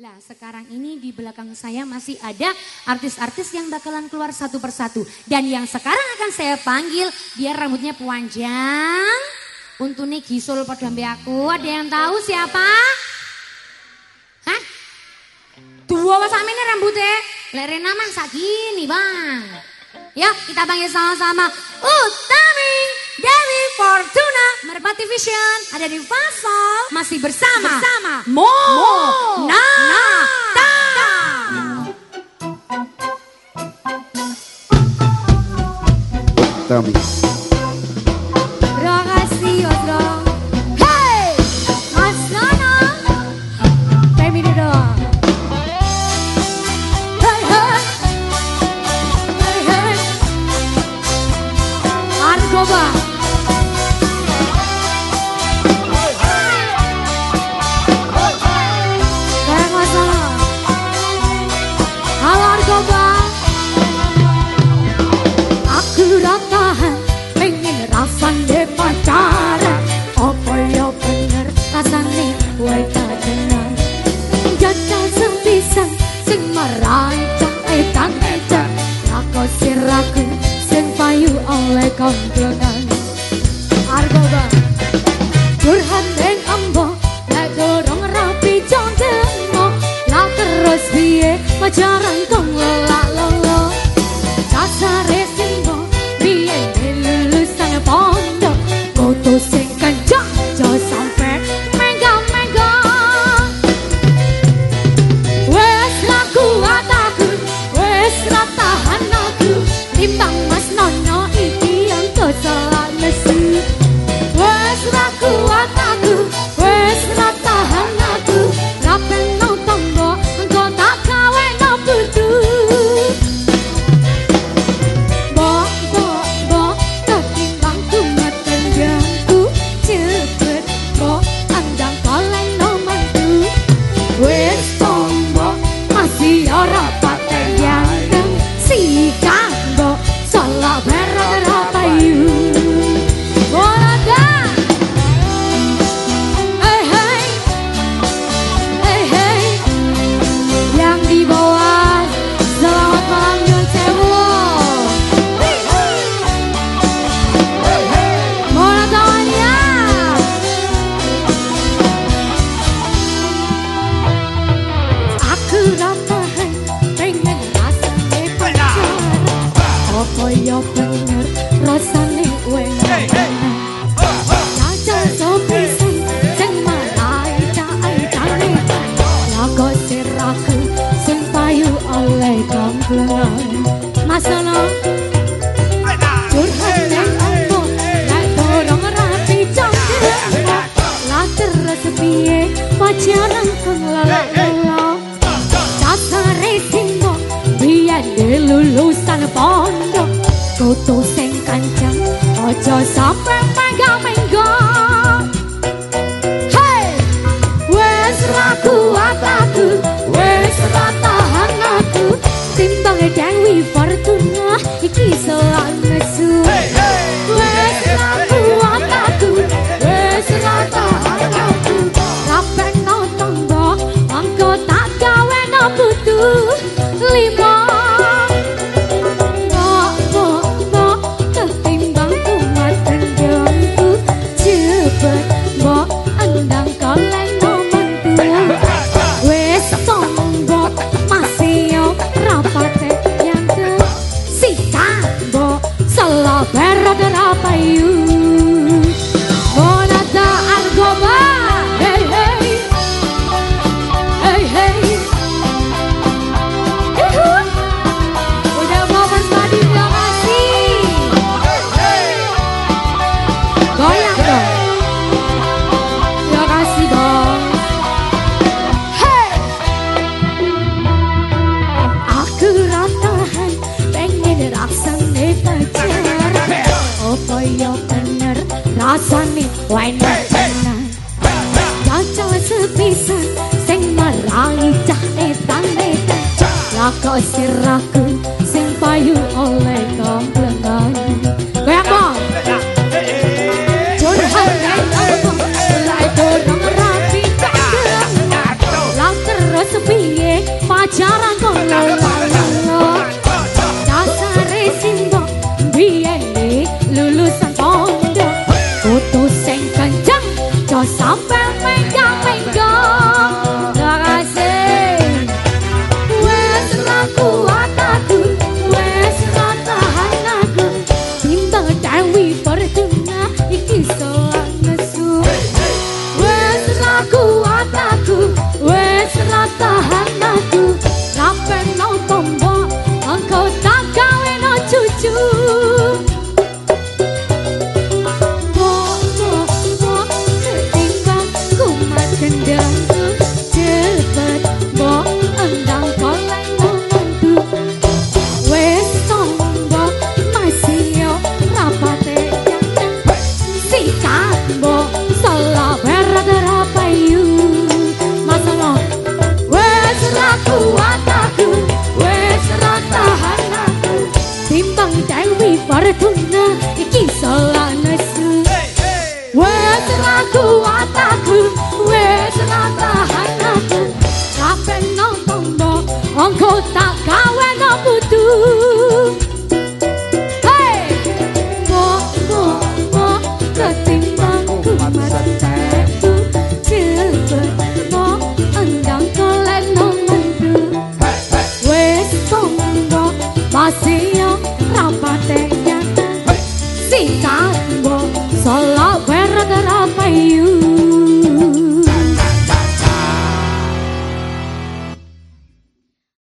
Lah sekarang ini di belakang saya masih ada artis-artis yang bakalan keluar satu persatu. Dan yang sekarang akan saya panggil biar rambutnya panjang. untuk nih gisul pada aku. Ada yang tahu siapa? Hah? Dua wasamene rambutnya. Lek nama mah bang. Yuk kita panggil sama-sama. Utami Dewi Fortuna Merpati. Station ada di Fasol masih bersama sama Mo, Mo Nata. Nata. Tell me. pacaran siaran kang lala elo Sasare sindo Biar de lulusan pondok Kutu sing kancang Ojo sampe magawe Why not? Hey, hey. Raja sepisan sing melali cane tane Lako siraku sing payu oleh komplengan Kayak apa? Curhat dan ngomong Mulai dorong rapi tak gelap Lang terus piye pacaran kok kuataku wis tahan aku capek nonton mbok engko tak gawe no putu. Hey mbok mbok mbok ketimbang kumatu cilbet mbok endang kelen no mendu wis tong mbok masih yo rapa